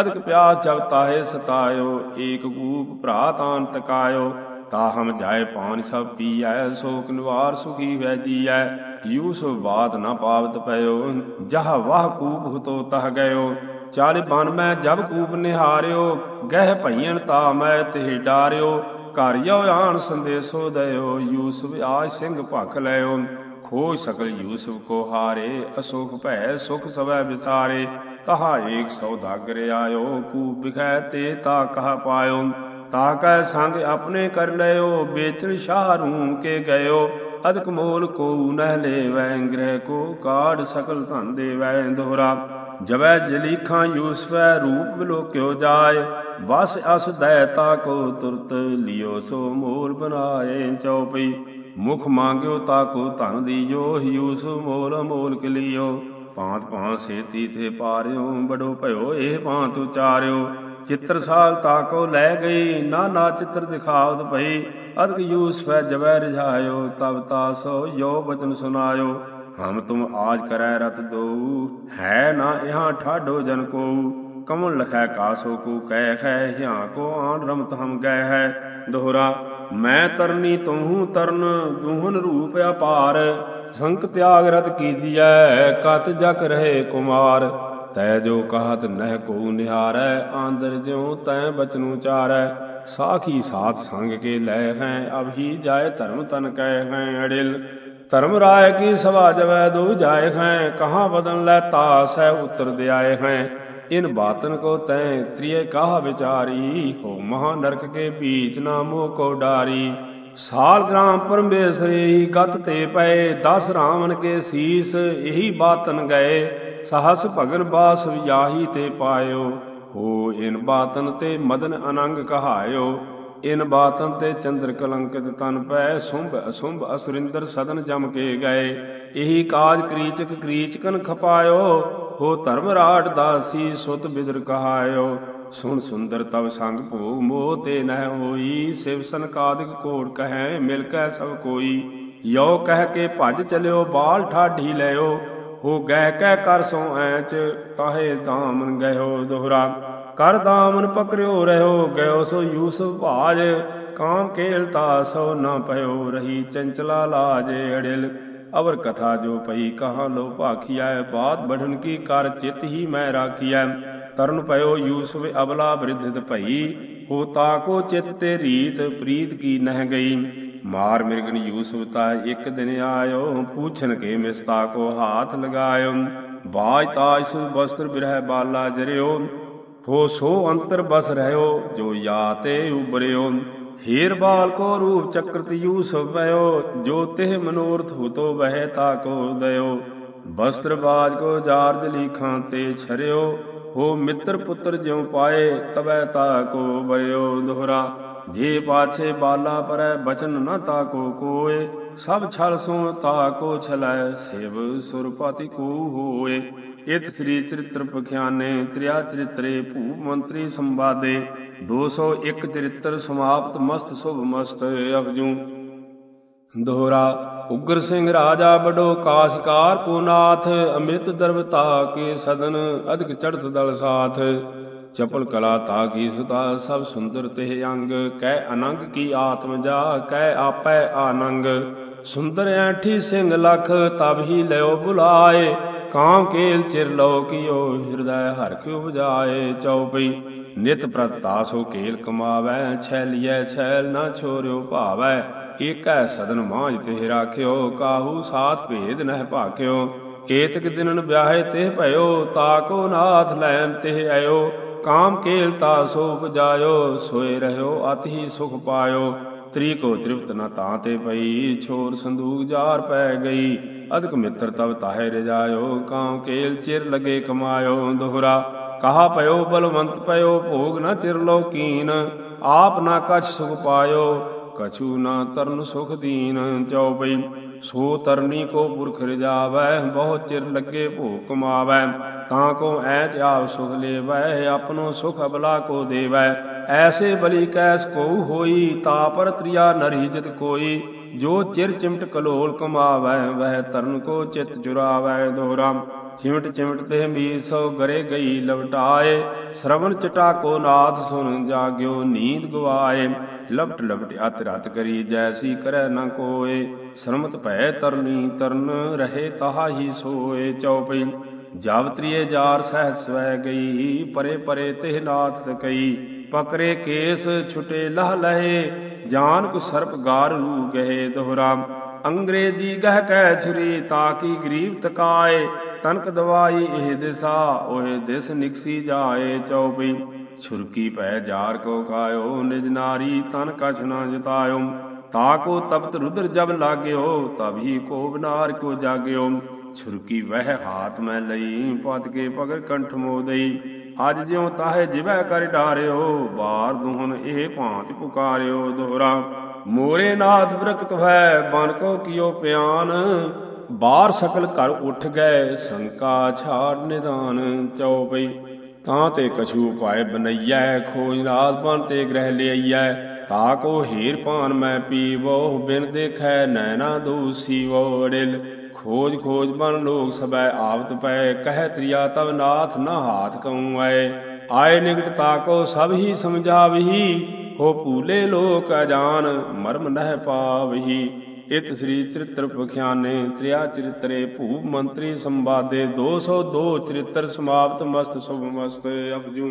ਅਦਕ ਪਿਆਸ ਜਬ ਤਾਹੇ ਸਤਾਇਓ, ਏਕ ਗੂਪ ਭਰਾ ਤਾਨ ਤਕਾਇਓ। ਤਾ ਹਮ ਜਾਏ ਪਾਨ ਸਭ ਪੀਐ, ਸੋਕ ਨਿਵਾਰ ਸੁਖੀ ਵੈ ਜੀਐ। ਯੂਸਫ ਬਾਤ ਨਾ ਪਾਵਤ ਪਇਓ, ਜਹ ਵਾਹ ਕੂਪ ਹੁਤੋ ਤਹ ਗਇਓ। ਚਾਲ ਬਨ ਮੈਂ ਜਬ ਕੂਪ ਨਿਹਾਰਿਓ, ਗਹਿ ਭਈਣ ਤਾ ਮੈਂ ਤੇ ਡਾਰਿਓ। ਘਰ ਯੋ ਆਣ ਸੰਦੇਸੋ ਦਇਓ, ਯੂਸਫ ਆਜ ਸਿੰਘ ਭਖ ਲਿਓ ਖੋਜ ਸਕਲ ਯੂਸਫ ਕੋ ਹਾਰੇ ਅਸੁਖ ਭੈ ਸੁਖ ਸਵੈ ਵਿਸਾਰੇ। ਤਹਾ ਏਕ ਸੌਦਾਗਰ ਆਇਓ, ਕੂ ਬਿਖੈ ਤੇ ਤਾ ਕਹ ਪਾਇਓ। ਤਾ ਕੈ ਸੰਗ ਆਪਣੇ ਕਰ ਲਿਓ ਵੇਚਣ ਸ਼ਾਹ ਰੂ ਕੇ ਗਇਓ। ਅਦਕ ਮੋਲ ਕੋ ਨਹਿ ਲੈਵੈ, ਗ੍ਰਹਿ ਕੋ ਕਾੜ ਸਕਲ ਧਨ ਦੇਵੈ ਦੋਹਰਾ। ਜਬੈ ਜਲੀਖਾਂ ਯੂਸਫੈ, ਰੂਪ ਬਿਲੋਕਿਓ ਜਾਏ। ਬਸ ਅਸ ਦਇਤਾ ਕੋ ਤੁਰਤ ਲਿਓ, ਸੋ ਮੋਲ ਬਨਾਏ ਚਉਪਈ। ਮੁਖ ਮੰਗਿਓ ਤਾਕੋ ਧਨ ਦੀਜੋ ਯੂਸਫ ਮੋਲ ਮੋਲ ਕਲਿਓ ਭਾਂਤ ਭਾਂਤ ਸੇਤੀ ਤੇ ਪਾਰਿਓ, ਬੜੋ ਭਇਓ, ਇਹ ਭਾਂਤ ਉਚਾਰਿਓ। ਚਿੱਤਰ ਸਾਲ ਤਾ ਕੋ ਲੈ ਗਈ ਨਾ ਨਾ ਚਿੱਤਰ ਦਿਖਾਵਤ ਭਈ ਅਦਕ ਯੂਸਫੈ ਜਬੈ ਰਝਾਇਓ, ਤਬ ਤਾ ਯੋ ਬਚਨ ਸੁਨਾਇਓ। ਹਮ ਤੁਮ ਆਜ ਕਰੈ ਰਤ ਦੋ, ਹੈ ਨਾ ਇਹਾਂ ਠਾਡੋ ਜਨ ਕੋ। ਕਮਨ ਲਖੈ ਕਾਸੋ ਕੋ, ਕਹਿ ਹੈ, ਹਿਆ ਕੋ ਆਣ ਰਮਤ ਹਮ ਗਏ ਹੈ। ਦੋਹਰਾ ਮੈਂ ਤਰਨੀ ਤੂੰ ਤਰਨ, ਦੂਹਨ ਰੂਪ ਅਪਾਰ। ਸੰਕ ਤਿਆਗ ਰਤ ਕੀਜੀਐ, ਕਤ ਜਕ ਰਹੇ ਕੁਮਾਰ। ਤੈ ਜੋ ਕਹਤ ਨਹਿ ਕੋ ਨਿਹਾਰੈ, ਆਂਦਰ ਜਿਉ ਤੈ ਬਚਨੂ ਚਾਰੈ। ਸਾਖੀ ਸਾਥ ਸੰਗ ਕੇ ਲੈ ਹੈ, ਅਭੀ ਜਾਏ ਧਰਮ ਤਨ ਕਹਿ ਹੈ ਅੜਿਲ। ਧਰਮ ਰਾਏ ਕੀ ਸਭਾ ਜਵੈ, ਦੋ ਜਾਏ ਹੈ, ਕਹਾਂ ਬਦਨ ਲੈ ਤਾਸ ਹੈ ਉਤਰ ਦੇ ਆਏ ਹੈ। ਇਨ ਬਾਤਨ ਕੋ ਤੈ ਤ੍ਰਿਏ ਕਾਹ ਵਿਚਾਰੀ, ਹੋ ਮਹਾ ਨਰਕ ਕੇ ਪੀਚ ਨਾ ਮੋਹ ਕੋ ਡਾਰੀ। ਸਾਲ ਗ੍ਰਾਮ ਪਰਮੇਸ਼ਰੀ ਗਤ ਤੇ ਪਏ, ਦਸ ਰਾਵਣ ਕੇ ਸੀਸ ਇਹੀ ਬਾਤਨ ਗਏ। ਸਹਸ ਭਗਨ ਬਾਸ ਵਿਆਹੀ ਤੇ ਪਾਇਓ, ਹੋ ਇਨ ਬਾਤਨ ਤੇ ਮਦਨ ਅਨੰਗ ਕਹਾਇਓ। ਇਨ ਬਾਤਨ ਤੇ ਚੰਦਰ ਕਲੰਕਿਤ ਤਨ ਪੈ, ਸੁੰਭ ਅਸੁੰਭ ਅਸੁਰਿੰਦਰ ਸਦਨ ਜਮ ਕੇ ਗਏ। ਇਹੀ ਕਾਜ ਕ੍ਰੀਚਕ ਕ੍ਰੀਚਕਨ ਖਪਾਇਓ ਹੋ ਧਰਮ ਰਾਟ ਦਾਸੀ ਸੁਤ ਬਿਦਰ ਕਹਾਇਓ। ਸੁਣ ਸੁੰਦਰ ਤਵ ਸੰਗ ਭੋਗ ਮੋਹ ਤੇ ਨਹਿ ਹੋਈ। ਸਿਵ ਸੰਕਾਦਿਕ ਕੋੜ ਕਹੈ, ਮਿਲ ਕੈ ਸਭ ਕੋਈ। ਯੋ ਕਹਿ ਕੇ ਭੱਜ ਚਲਿਓ, ਬਾਲ ਠਾਢੀ ਲਿਓ ਹੋ ਗਹਿ ਕਹਿ ਕਰ ਸੋ ਐਚ, ਤਾਹੇ ਦਾਮਨ ਗਇਓ ਦੋਹਰਾ। ਕਰ ਦਾਮਨ ਪਕਰਿਓ ਰਹਿਓ, ਗਇਓ ਸੋ ਯੂਸਫ ਭਾਜ। ਕਾਮ ਕੇਲਤਾ ਸੋ ਨਾ ਪਇਓ ਰਹੀ, ਚੰਚਲਾ ਲਾਜ ਅੜਿਲ। ਅਵਰ ਕਥਾ ਜੋ ਪਈ ਕਹਾ ਲੋ ਭਾਖੀਐ ਬਾਤ ਬੜਨ ਕੀ ਕਰ ਚਿਤ ਹੀ ਮੈਂ ਰਾਖੀਐ ਤਰਨ ਪਇਓ ਯੂਸਫ ਅਬਲਾ ਬ੍ਰਿਧਿਤ ਭਈ ਹੋ ਤਾ ਕੋ ਚਿਤ ਤੇ ਰੀਤ ਪ੍ਰੀਤ ਕੀ ਨਹਿ ਗਈ ਮਾਰ ਮਿਰਗਨ ਯੂਸਫ ਤਾ ਇੱਕ ਦਿਨ ਆਇਓ ਪੂਛਨ ਕੇ ਮਿਸਤਾ ਕੋ ਹਾਥ ਲਗਾਇਓ ਬਾਜ ਤਾਜ ਸੁਰ ਬਸਤਰ ਬਿਰਹਿ ਬਾਲਾ ਜਰਿਓ ਹੋ ਸੋ ਅੰਤਰ ਬਸ ਰਹਿਓ ਜੋ ਯਾ ਤੇ ਉਬਰਿਓ ਹੀਰ ਬਾਲ ਕੋ ਰੂਪ ਚਕਰਤ ਯੂਸਫ ਭਇਓ ਜੋ ਤਿਹ ਮਨੋਰਥ ਹੁਤੋ ਬਹਿ ਤਾ ਕੋ ਦਇਓ। ਬਸਤਰ ਬਾਜ ਕੋ ਜਾਰਜ ਲੀਖਾਂ ਤੇ ਛਰਿਓ, ਹੋ ਮਿੱਤਰ ਪੁੱਤਰ ਜਿਉ ਪਾਏ ਤਬੈ ਤਾ ਕੋ ਬਰਿਓ ਦੋਹਰਾ। ਜੇ ਪਾਛੇ ਬਾਲਾ ਪਰੈ, ਬਚਨ ਨਾ ਤਾ ਕੋ ਕੋਏ, ਸਭ ਛਲ ਸੋ ਤਾ ਕੋ ਛਲੈ, ਸੇਵ ਸੁਰਪਾਤੀ ਕੋ ਹੋਏ। ਇਤ ਸ੍ਰੀ ਚਰਿਤ੍ਰ ਪਖਿਆਨੇ, ਤ੍ਰਿਆ ਚਰਿਤਰੇ ਭੂਪ ਮੰਤਰੀ ਸੰਵਾਦੇ 201 ਚਰਿਤ੍ਰ ਸਮਾਪਤ, ਮਸਤ, ਸੁਭ ਮਸਤ ਅਪਜੂ ਦੋਹਰਾ, ਉਗਰ ਸਿੰਘ ਰਾਜਾ ਬਡੋ ਕਾਸ਼ਕਾਰ ਕੋ ਨਾਥ, ਅਮਿਤ ਦਰਵਤਾ ਕੇ ਸਦਨ, ਅਧਿਕ ਚੜਤ ਦਲ ਸਾਥ। ਚਪਲ ਕਲਾ ਤਾ ਕੀ ਸੁਤਾ, ਸਭ ਸੁੰਦਰ ਤਿਹ ਅੰਗ ਕਹਿ ਅਨੰਗ ਕੀ ਆਤਮ ਜਾ ਕਹਿ ਆਪੈ ਆਨੰਗ। ਸੁੰਦਰ ਐਠੀ ਸਿੰਘ ਲਖ, ਤਬ ਹੀ ਲਿਓ ਬੁਲਾਏ। ਕਾਮ ਕੇਲ ਚਿਰ ਲੋ ਕੀਓ, ਹਿਰਦੈ ਹਰ ਕੇ ਉਪਜਾਏ ਚਉਪਈ ਨਿਤ ਪ੍ਰਤਾਸੋ ਕੇਲ ਕਮਾਵੈ ਛੈਲੀਐ ਛੈਲ ਨਾ ਛੋਰਿਓ ਭਾਵੈ। ਏਕੈ ਸਦਨ ਮਾਝ ਤੇ ਰਾਖਿਓ, ਕਾਹੂ ਸਾਥ ਭੇਦ ਨਹਿ ਭਾਕਿਓ ਏਤਕ ਦਿਨਨ ਵਿਆਹੇ ਤੇ ਭਇਓ ਤਾਕੋ ਨਾਥ ਲੈਨ ਤੇ ਆਇਓ। ਕਾਮ ਕੇਲ ਤਾਸੋ ਉਪਜਾਇਓ, ਸੋਏ ਰਹਿਓ, ਅਤਿ ਸੁਖ ਪਾਇਓ। ਤ੍ਰੀ ਕੋ ਤ੍ਰਿਪਤ ਨਾ ਤਾਂ ਤੇ ਪਈ, ਛੋਰ ਸੰਦੂਕ ਜਾਰ ਪੈ ਗਈ। ਅਦਕ ਮਿੱਤਰ ਤਬ ਤਾਹੇ ਰਜਾਇਓ ਕਾਮ ਕੇਲ ਚਿਰ ਲਗੇ ਕਮਾਇਓ, ਦੋਹਰਾ। ਕਹਾ ਪਇਓ, ਬਲਵੰਤ ਪਇਓ, ਭੋਗ ਨਾ ਚਿਰ ਲੋ ਆਪ ਨਾ ਕਛ ਸੁਖ ਪਾਇਓ, ਕਛੂ ਨਾ ਤਰਨ ਸੁਖ ਦੀਨ। ਚਉਪਈ ਸੋ ਤਰਨੀ ਕੋ ਪੁਰਖ ਰਜਾਵੈ ਬਹੁਤ ਚਿਰ ਲੱਗੇ ਭੋਗ ਕਮਾਵੈ। ਤਾਂ ਕੋ ਐਚ ਆਪ ਸੁਖ ਲੇਵੈ, ਆਪਣੋ ਸੁਖ ਅਬਲਾ ਕੋ ਦੇਵੈ। ਐਸੇ ਬਲੀ ਕੈਸ ਕੋ ਹੋਈ, ਤਾ ਪਰ ਤ੍ਰਿਆ ਨਰੀ ਜਿਤ ਕੋਈ। ਜੋ ਚਿਰ ਚਿਮਟ ਕਲੋਲ ਕਮਾਵੈ, ਵਹਿ ਤਰਨ ਕੋ ਚਿਤ ਚੁਰਾਵੈ ਦੋਹਰਾ ਚਿਮਟ ਚਿਮਟ ਤੇ ਮੀਰ ਸੋ ਗਰੇ ਗਈ ਲਵਟਾਏ, ਸ਼ਰਵਣ ਚਟਾ ਕੋ ਨਾਥ ਸੁਨ ਜਾਗਿਓ ਨੀਂਦ ਗਵਾਏ। ਲਪਟ ਲਪਟ ਅਤ ਰਤ ਕਰੀ ਜੈਸੀ ਕਰੈ ਨ ਕੋਏ, ਸ਼ਰਮਤ ਭੈ ਤਰਨੀ ਤਰਨ ਰਹੇ ਤਾਹਾ ਹੀ ਸੋਏ। ਚਉਪਈ ਜਬ ਤ੍ਰਿਏ ਜਾਰ ਸਹਿ ਸਵੈ ਗਈ, ਪਰੇ ਪਰੇ ਤਿਹ ਨਾਥ ਕਈ, ਪਕਰੇ ਕੇਸ ਛੁਟੇ ਲਹ ਲਹੇ। ਜਾਨ ਕੁ ਸਰਪ ਗਾਰ ਰੂ ਗਏ ਦੋਹਰਾ। ਅੰਗਰੇਜ਼ੀ ਗਹਿ ਕੈ ਛਰੀ ਤਾਕੀ ਗਰੀਬ ਤਕਾਏ। ਤਨਕ ਦਵਾਈ ਇਹ ਦਿਸਾ ਓਏ ਦਿਸ ਨਿਕਸੀ ਜਾਏ ਚਉਪਈ ਛੁਰਕੀ ਪੈ ਜਾਰ ਕੋ ਕਾਇਓ, ਨਿਜ ਨਾਰੀ ਤਨ ਕਛ ਨਾ ਜਤਾਇਓ। ਤਾਕੋ ਤਪਤ ਰੁਦਰ ਜਬ ਲਾਗਿਓ ਤਭੀ ਕੋ ਬਨਾਰ ਕੋ ਜਾਗਿਓ। ਛੁਰਕੀ ਵਹਿ ਹਾਥ ਮੈਂ ਲਈ ਪਤ ਕੇ ਪਗਰ ਕੰਠ ਮੋਦਈ। ਅੱਜ ਜਿਉ ਤਾਹੇ ਜਿਵੈ ਕਰ ਡਾਰਿਓ, ਬਾਰ ਦੁਹਨ ਇਹ ਭਾਂਤ ਪੁਕਾਰਿਓ ਦੋਹਰਾ। ਮੋਰੇ ਨਾਥ ਬ੍ਰਕਤ ਹੈ ਬਨ ਕੋ ਕੀਓ ਪਿਆਨ। ਬਾਹਰ ਸਕਲ ਘਰ ਉੱਠ ਗਏ, ਸੰਕਾ ਛਾੜ ਨਿਦਾਨ ਚਉਪਈ ਤਾਂ ਤੇ ਕਛੂ ਪਾਏ ਬਨਈਐ, ਖੋਜ ਨਾਦ ਬਨ ਤੇ ਗ੍ਰਹਿ ਲਿਆਈਐ। ਤਾ ਕੋ ਹੀਰ ਪਾਨ ਮੈਂ ਪੀਵੋ, ਬਿਨ ਦੇਖੈ ਨੈਣਾ ਦੂਸੀਵੋ ਅੜਿਲ ਖੋਜ ਖੋਜ ਬਨ ਲੋਕ ਸਬੈ ਆਵਤ ਪੈ, ਕਹਿ ਤ੍ਰਿਆ ਤਵ ਨਾਥ ਨਾ ਹਾਥ ਕਉ ਆਏ। ਆਏ ਨਿਕਟ ਤਾਕੋ ਸਭ ਹੀ ਸਮਝਾਵਹੀ, ਹੋ ਭੂਲੇ ਲੋਕ ਅਜਾਨ, ਮਰਮ ਨਹਿ ਪਾਵਹੀ। ਇਤ ਸ੍ਰੀ ਚਰਿਤ੍ਰ ਪਖਿਆਨੇ, ਤ੍ਰਿਆ ਚਰਿਤਰੇ ਭੂਪ ਮੰਤਰੀ ਸੰਵਾਦੇ 202 ਚਰਿਤ੍ਰ ਸਮਾਪਤ ਮਸਤ ਸੁਭ ਮਸਤ ਅਪਜੂ